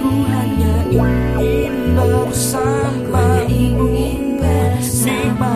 Ku hanya ingin bersama. Hanya ingin bersama.